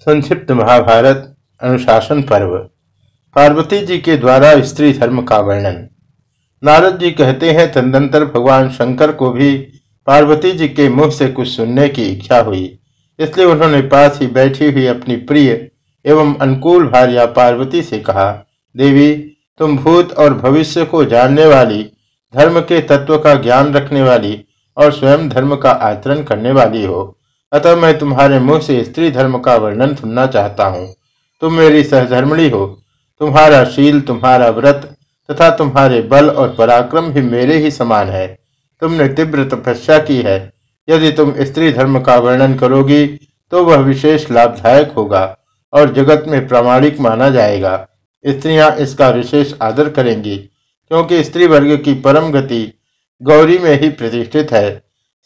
संक्षिप्त महाभारत, अनुशासन पर्व। पार्वती जी के द्वारा स्त्री धर्म का वर्णन। नारद जी कहते हैं तदंतर भगवान शंकर को भी पार्वती जी के मुख से कुछ सुनने की इच्छा हुई। इसलिए उन्होंने पास ही बैठी हुई अपनी प्रिय एवं अनुकूल भार्या पार्वती से कहा, देवी, तुम भूत और भविष्य को जानने वाली, धर्म के तत्व का ज्ञान रखने वाली और स्वयं धर्म का आचरण करने वाली हो। अतः मैं तुम्हारे मुँह से स्त्री धर्म का वर्णन सुनना चाहता हूँ। तुम मेरी सहधर्मणी हो। तुम्हारा शील, तुम्हारा व्रत तथा तुम्हारे बल और पराक्रम भी मेरे ही समान है। तुमने तीव्र तपस्या की है। यदि तुम स्त्री धर्म का वर्णन करोगी तो वह विशेष लाभदायक होगा और जगत में प्रामाणिक माना जाएगा। स्त्रियाँ इसका विशेष आदर करेंगी, क्योंकि स्त्री वर्ग की परम गति गौरी में ही प्रतिष्ठित है।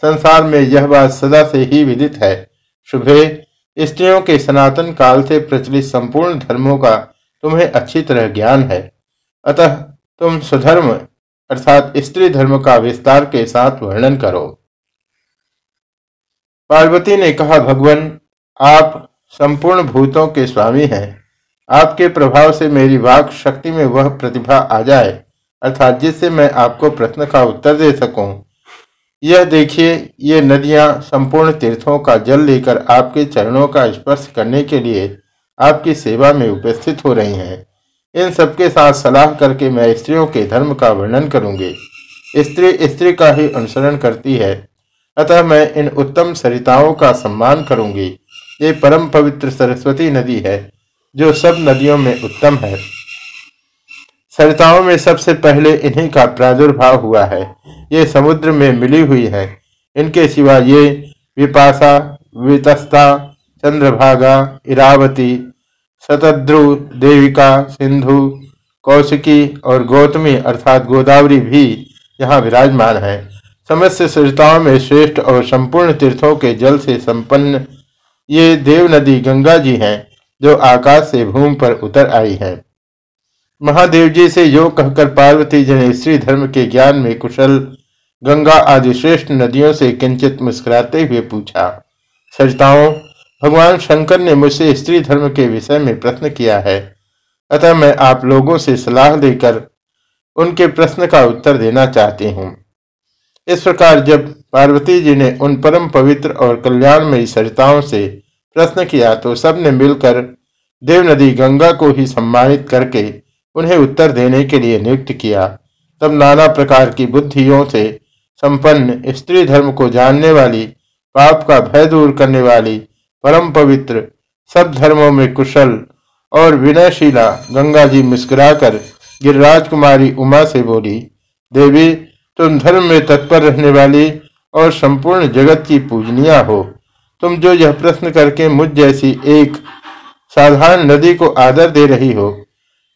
संसार में यह बात सदा से ही विदित है। शुभे, स्त्रियों के सनातन काल से प्रचलित संपूर्ण धर्मों का तुम्हें अच्छी तरह ज्ञान है। अतः तुम स्वधर्म, अर्थात स्त्री धर्म का विस्तार के साथ वर्णन करो। पार्वती ने कहा, भगवान, आप संपूर्ण भूतों के स्वामी हैं। आपके प्रभाव से मेरी वाक शक्ति में वह प्रतिभा आ जाए, अर्थात जिससे मैं आपको प्रश्न का उत्तर दे सकूँ। यह देखिए, ये नदियाँ संपूर्ण तीर्थों का जल लेकर आपके चरणों का स्पर्श करने के लिए आपकी सेवा में उपस्थित हो रही हैं। इन सबके साथ सलाह करके मैं स्त्रियों के धर्म का वर्णन करूँगी। स्त्री स्त्री का ही अनुसरण करती है। अतः मैं इन उत्तम सरिताओं का सम्मान करूँगी। ये परम पवित्र सरस्वती नदी है, जो सब नदियों में उत्तम है। सरिताओं में सबसे पहले इन्हीं का प्रादुर्भाव हुआ है। ये समुद्र में मिली हुई है। इनके सिवा ये विपासा वितस्ता, चंद्रभागा, इरावती, शतद्रु, देविका, सिंधु, कौशिकी और गौतमी अर्थात गोदावरी भी यहाँ विराजमान है। समस्त सरिताओं में श्रेष्ठ और संपूर्ण तीर्थों के जल से संपन्न ये देव नदी गंगा जी हैं, जो आकाश से भूमि पर उतर आई है। महादेव जी से योग कहकर पार्वती जी ने स्त्री धर्म के ज्ञान में कुशल गंगा आदि श्रेष्ठ नदियों से किंचित मुस्कुराते हुए पूछा सजताओं भगवान शंकर ने मुझसे स्त्री धर्म के विषय में प्रश्न किया है। अतः मैं आप लोगों से सलाह देकर उनके प्रश्न का उत्तर देना चाहती हूँ। इस प्रकार जब पार्वती जी ने उन परम पवित्र और कल्याणमयी सरिताओं से प्रश्न किया तो सबने मिलकर देव नदी गंगा को ही सम्मानित करके उन्हें उत्तर देने के लिए नियुक्त किया। तब नाना प्रकार की बुद्धियों से संपन्न स्त्री धर्म को जानने वाली, पाप का भय दूर करने वाली, परम पवित्र, सब धर्मों में कुशल और विनयशीला गंगा जी मुस्कुराकर गिरिराज कुमारी उमा से बोली, देवी, तुम धर्म में तत्पर रहने वाली और संपूर्ण जगत की पूजनिया हो। तुम जो यह प्रश्न करके मुझ जैसी एक साधारण नदी को आदर दे रही हो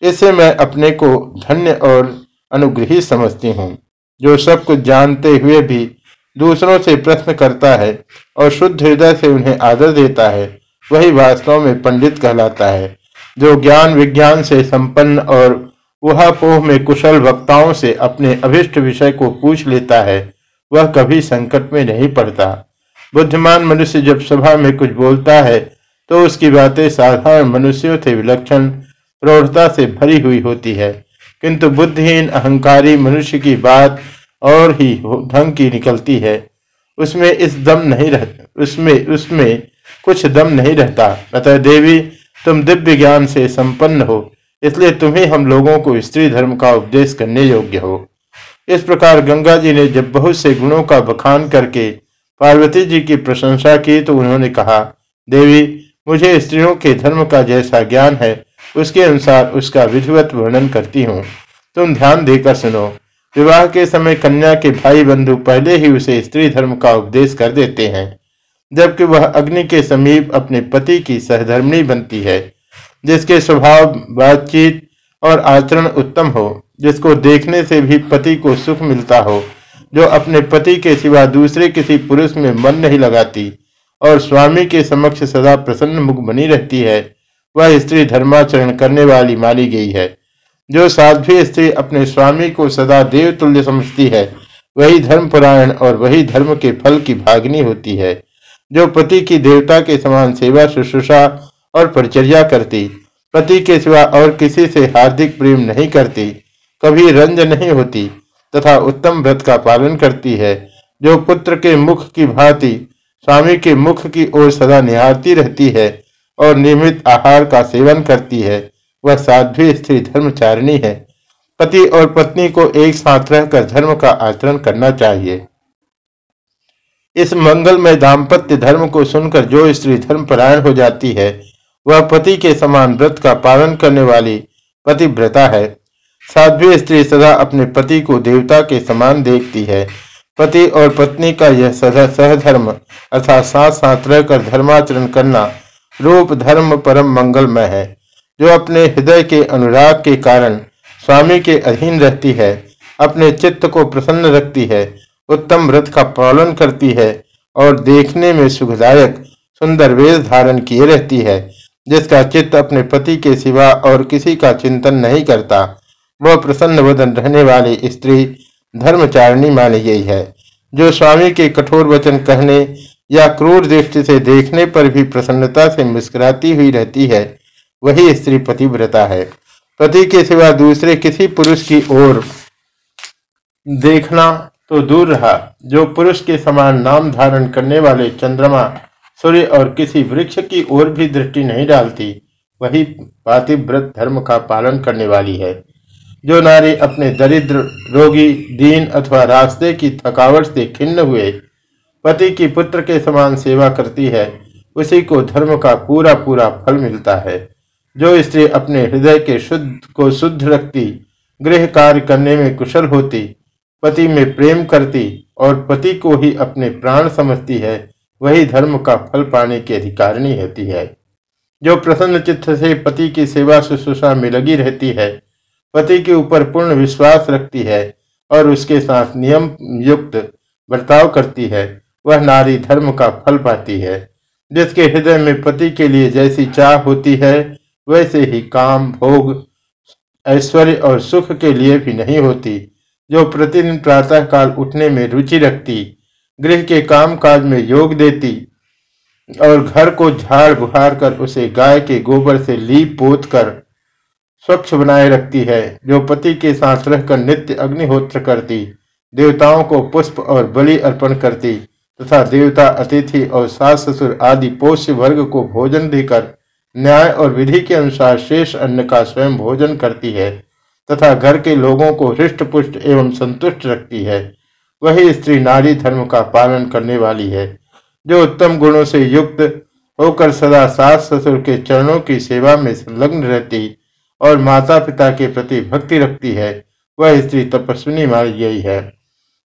इससे मैं अपने को धन्य और अनुग्रही समझती हूँ। जो सब कुछ जानते हुए भी दूसरों से प्रश्न करता है और शुद्ध हृदय से उन्हें आदर देता है, वही वास्तव में पंडित कहलाता है, जो ज्ञान विज्ञान से संपन्न और पोह में कुशल वक्ताओं से अपने अभिष्ट विषय को पूछ लेता है, वह कभी संकट में नहीं पड़ता। बुद्धिमान मनुष्य जब सभा में कुछ बोलता है तो उसकी बातें साधारण मनुष्यों से विलक्षण प्रौढ़ता से भरी हुई होती है। किंतु बुद्धिहीन अहंकारी मनुष्य की बात और ही ढंग की निकलती है। उसमें इस दम नहीं रहता उसमें उसमें कुछ दम नहीं रहता। अतः देवी, तुम दिव्य ज्ञान से संपन्न हो। इसलिए तुम्हें हम लोगों को स्त्री धर्म का उपदेश करने योग्य हो। इस प्रकार गंगा जी ने जब बहुत से गुणों का बखान करके पार्वती जी की प्रशंसा की तो उन्होंने कहा, देवी, मुझे स्त्रियों के धर्म का जैसा ज्ञान है उसके अनुसार उसका विधिवत वर्णन करती हूँ। तुम ध्यान देकर सुनो। विवाह के समय कन्या के भाई बंधु पहले ही उसे स्त्री धर्म का उपदेश कर देते हैं, जबकि वह अग्नि के समीप अपने पति की सहधर्मिणी बनती है, जिसके स्वभाव, बातचीत और आचरण उत्तम हो, जिसको देखने से भी पति को सुख मिलता हो, जो अपने पति के सिवा दूसरे किसी पुरुष में मन नहीं लगाती और स्वामी के समक्ष सदा प्रसन्न मुख बनी रहती है। वह स्त्री धर्माचरण करने वाली मानी गई है। जो साध्वी स्त्री अपने स्वामी को सदा देव तुल्य समझती है, वही धर्मपरायण और वही धर्म के फल की भागनी होती है। जो पति की देवता के समान सेवा, शुश्रूषा और परिचर्या करती, पति के सिवा और किसी से हार्दिक प्रेम नहीं करती, कभी रंज नहीं होती, तथा उत्तम व्रत का पालन करती है। जो पुत्र के मुख की भांति, स्वामी के मुख की ओर सदा निहारती रहती है और नियमित आहार का सेवन करती है। वह साध्वी स्त्री धर्मचारिणी है। पति और पत्नी को एक साथ रहकर धर्म का आचरण करना चाहिए। इस मंगलमय दाम्पत्य धर्म को सुनकर जो स्त्री धर्म परायण हो जाती है, वह पति के समान व्रत का पालन करने वाली पतिव्रता है। साध्वी स्त्री सदा अपने पति को देवता के समान देखती है। पति और पत्नी का यह सदा सहधर्म अर्थात साथ साथ रहकर धर्माचरण करना रूप, धर्म, परम मंगलमय है, जो अपने हृदय के अनुराग के कारण स्वामी के अधीन रहती है, अपने चित्त को प्रसन्न रखती है, उत्तम व्रत का पालन करती है और देखने में सुखदायक, सुंदर वेश धारण किए रहती है, जिसका चित्त अपने पति के सिवा और किसी का चिंतन नहीं करता। वह प्रसन्न वदन रहने वाली स्त्री धर्मचारिणी मानी गई है, जो स्वामी के कठोर वचन कहने या क्रूर दृष्टि से देखने पर भी प्रसन्नता से मुस्कुराती हुई रहती है, वही स्त्री पतिव्रता है। पति के सिवा दूसरे किसी पुरुष की ओर देखना तो दूर रहा, जो पुरुष के समान नाम धारण करने वाले चंद्रमा, सूर्य और किसी वृक्ष की ओर भी दृष्टि नहीं डालती, वही पातिव्रत धर्म का पालन करने वाली है। जो नारी अपने दरिद्र, रोगी, दीन अथवा रास्ते की थकावट से खिन्न हुए पति की पुत्र के समान सेवा करती है, उसी को धर्म का पूरा पूरा फल मिलता है। जो स्त्री अपने हृदय के शुद्ध को शुद्ध रखती, गृह कार्य करने में कुशल होती, पति में प्रेम करती और पति को ही अपने प्राण समझती है, वही धर्म का फल पाने की अधिकारिणी होती है। जो प्रसन्न चित्त से पति की सेवा शुश्रूषा में लगी रहती है, पति के ऊपर पूर्ण विश्वास रखती है और उसके साथ नियम युक्त बर्ताव करती है। वह नारी धर्म का फल पाती है, जिसके हृदय में पति के लिए जैसी चाह होती है, वैसे ही काम, भोग, ऐश्वर्य और सुख के लिए भी नहीं होती, जो प्रतिदिन प्रातः काल उठने में रुचि रखती, गृह के काम काज में योग देती और घर को झाड़ बुहार कर उसे गाय के गोबर से लीप पोत कर स्वच्छ बनाए रखती है, जो पति के साथ रहकर नित्य अग्निहोत्र करती, देवताओं को पुष्प और बलि अर्पण करती तथा देवता, अतिथि और सास ससुर आदि पोष्य वर्ग को भोजन देकर न्याय और विधि के अनुसार शेष अन्न का स्वयं भोजन करती है तथा घर के लोगों को हृष्ट पुष्ट एवं संतुष्ट रखती है। वही स्त्री नारी धर्म का पालन करने वाली है, जो उत्तम गुणों से युक्त होकर सदा सास ससुर के चरणों की सेवा में संलग्न रहती और माता पिता के प्रति भक्ति रखती है। वह स्त्री तपस्विनी मानी गई है।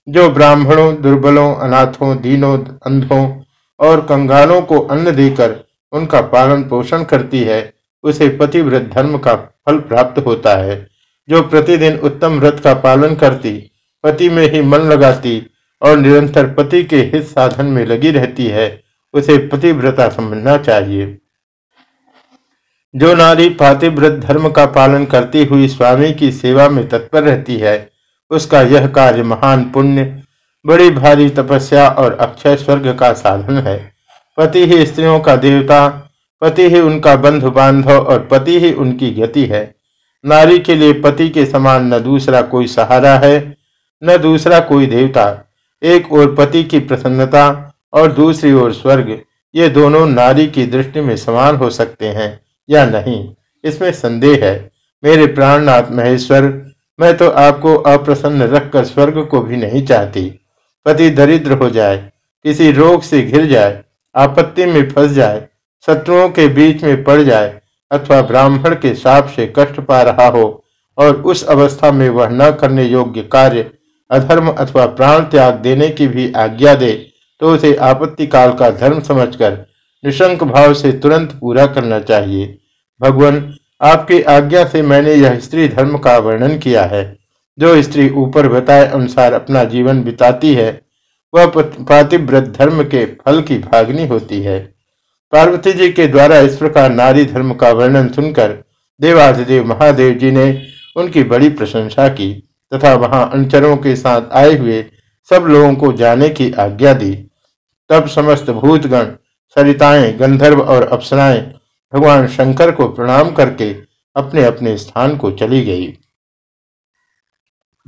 जो ब्राह्मणों, दुर्बलों, अनाथों, दीनों, अंधों और कंगालों को अन्न देकर उनका पालन पोषण करती है, उसे पतिव्रत धर्म का फल प्राप्त होता है। जो प्रतिदिन उत्तम व्रत का पालन करती, पति में ही मन लगाती और निरंतर पति के हित साधन में लगी रहती है, उसे पतिव्रता समझना चाहिए। जो नारी पातिव्रत धर्म का पालन करती हुई स्वामी की सेवा में तत्पर रहती है उसका यह कार्य महान पुण्य, बड़ी भारी तपस्या और अक्षय स्वर्ग का साधन है। पति ही स्त्रियों का देवता, पति ही उनका बंधु बांधव और पति ही उनकी गति है। नारी के लिए पति के समान न दूसरा कोई सहारा है, न दूसरा कोई देवता। एक ओर पति की प्रसन्नता और दूसरी ओर स्वर्ग, ये दोनों नारी की दृष्टि में समान हो सकते हैं या नहीं, इसमें संदेह है। मेरे प्राणनाथ महेश्वर मैं तो आपको अप्रसन्न रखकर स्वर्ग को भी नहीं चाहती। पति दरिद्र हो जाए, किसी रोग से घिर जाए, आपत्ति में फंस जाए, शत्रुओं के बीच में पड़ जाए, अथवा ब्राह्मण के साप से कष्ट पा रहा हो, और उस अवस्था में वह न करने योग्य कार्य, अधर्म अथवा प्राण त्याग देने की भी आज्ञा दे तो उसे आपत्ति काल का धर्म समझकर निशंक भाव से तुरंत पूरा करना चाहिए। भगवान आपकी आज्ञा से मैंने यह स्त्री धर्म का वर्णन किया है। जो स्त्री ऊपर बताए अनुसार अपना जीवन बिताती है, वह पातिव्रत धर्म के फल की भागनी होती है। पार्वती जी के द्वारा इस प्रकार नारी धर्म का वर्णन सुनकर देवाधिदेव महादेव जी ने उनकी बड़ी प्रशंसा की तथा वहाँ अनुचरों के साथ आए हुए सब लोगों को जाने की आज्ञा दी। तब समस्त भूतगण, सरिताएँ, गंधर्व और अप्सराएँ भगवान शंकर को प्रणाम करके अपने अपने स्थान को चली गई।